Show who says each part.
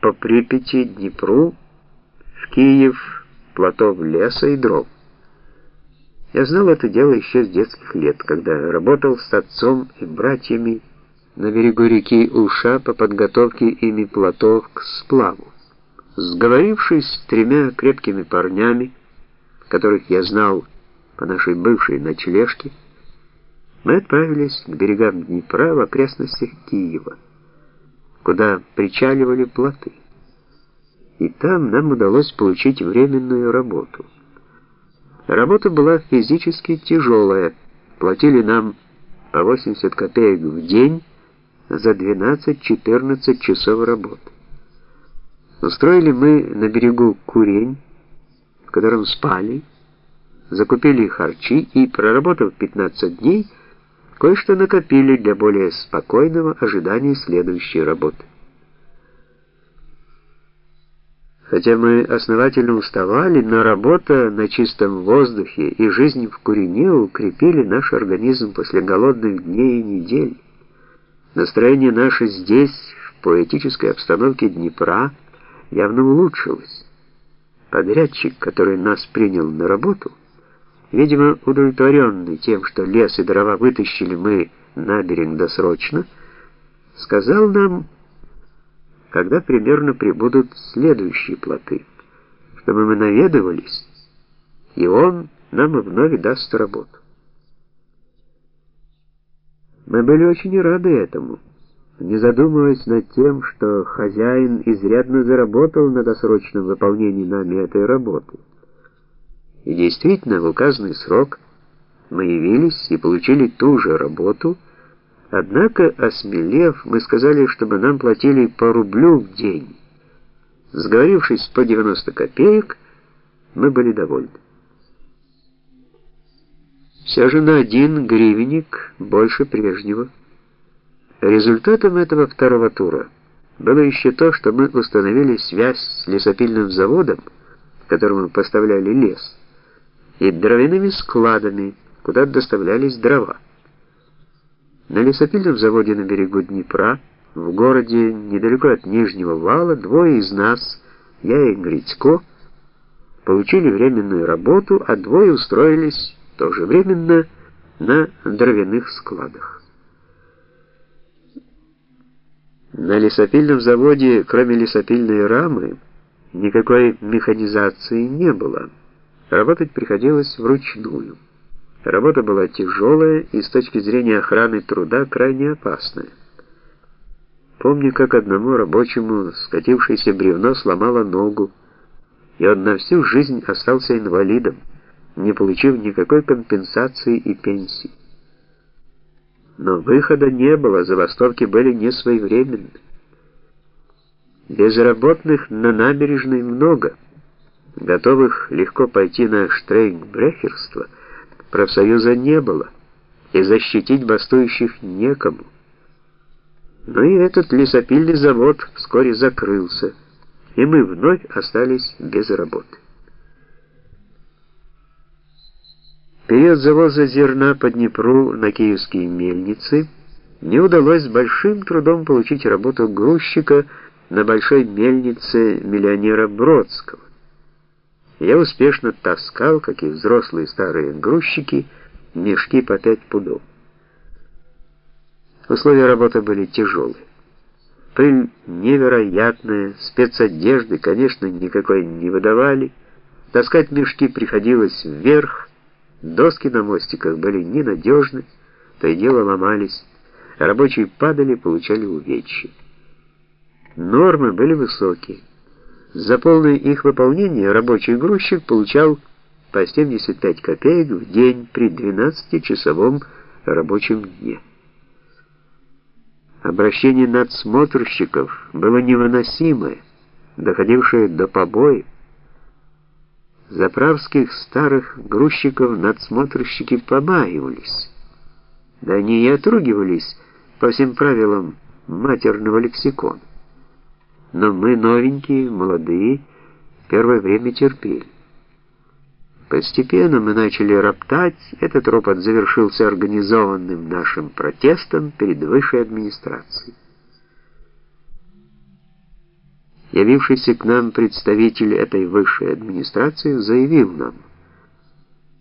Speaker 1: по Припяти, Днепру, в Киев, плотов леса и дров. Я знал это дело еще с детских лет, когда работал с отцом и братьями на берегу реки Уша по подготовке ими плотов к сплаву. Сговорившись с тремя крепкими парнями, которых я знал по нашей бывшей ночлежке, мы отправились к берегам Днепра в окрестностях Киева, куда причаливали плоты. И там нам удалось получить временную работу. Работа была физически тяжелая. Платили нам по 80 копеек в день за 12-14 часов работы. Устроили мы на берегу курень, в котором спали, закупили харчи и, проработав 15 дней, кое-что накопили для более спокойного ожидания следующей работы. Хотя мы основательно уставали, но работа на чистом воздухе и жизнь в Курине укрепили наш организм после голодных дней и недель. Настроение наше здесь, в поэтической обстановке Днепра, явно улучшилось. Подрядчик, который нас принял на работу, видимо, удовлетворенный тем, что лес и дрова вытащили мы на берег досрочно, сказал нам, когда примерно прибудут следующие плоты, чтобы мы наведывались, и он нам вновь даст работу. Мы были очень рады этому, не задумываясь над тем, что хозяин изрядно заработал на досрочном выполнении нами этой работы. И действительно, в указанный срок мы явились и получили ту же работу, Однако, осмелев, мы сказали, чтобы нам платили по рублю в день. Сговорившись по 90 копеек, мы были довольны. Все же на один гривенник больше прежнего. Результатом этого второго тура было еще то, что мы установили связь с лесопильным заводом, которому поставляли лес, и дровяными складами, куда доставлялись дрова. На лесопильном заводе на берегу Днепра, в городе недалеко от Нижнего вала, двое из нас, я и Грицко, получили временную работу, а двое устроились тоже временно на дровяных складах. На лесопильном заводе, кроме лесопильной рамы, никакой механизации не было. Работать приходилось вручную. Работа была тяжелая и с точки зрения охраны труда крайне опасная. Помню, как одному рабочему скатившееся бревно сломало ногу, и он на всю жизнь остался инвалидом, не получив никакой компенсации и пенсии. Но выхода не было, забастовки были несвоевременны. Безработных на набережной много, готовых легко пойти на штрейкбрехерство – профсоюза не было, и защитить бастующих некому. Но и этот лесопильный завод вскоре закрылся, и мы вновь остались без работы. Период завоза зерна по Днепру на киевские мельницы не удалось с большим трудом получить работу грузчика на большой мельнице миллионера Бродского. Я успешно таскал, как и взрослые старые грузчики, мешки по пять пудов. Условия работы были тяжелые. Пыль невероятная, спецодежды, конечно, никакой не выдавали. Таскать мешки приходилось вверх, доски на мостиках были ненадежны, то и дело ломались, рабочие падали, получали увечья. Нормы были высокие. За полное их выполнение рабочий грузчик получал по 75 копеек в день при 12-часовом рабочем дне. Обращение надсмотрщиков было невыносимое, доходившее до побоев. Заправских старых грузчиков надсмотрщики побаивались. Да они и отругивались по всем правилам матерного лексикона. Но мы новенькие, молодые, первое время терпели. Постепенно мы начали роптать, этот ропот завершился организованным нашим протестом перед высшей администрацией. Явившийся к нам представитель этой высшей администрации заявил нам,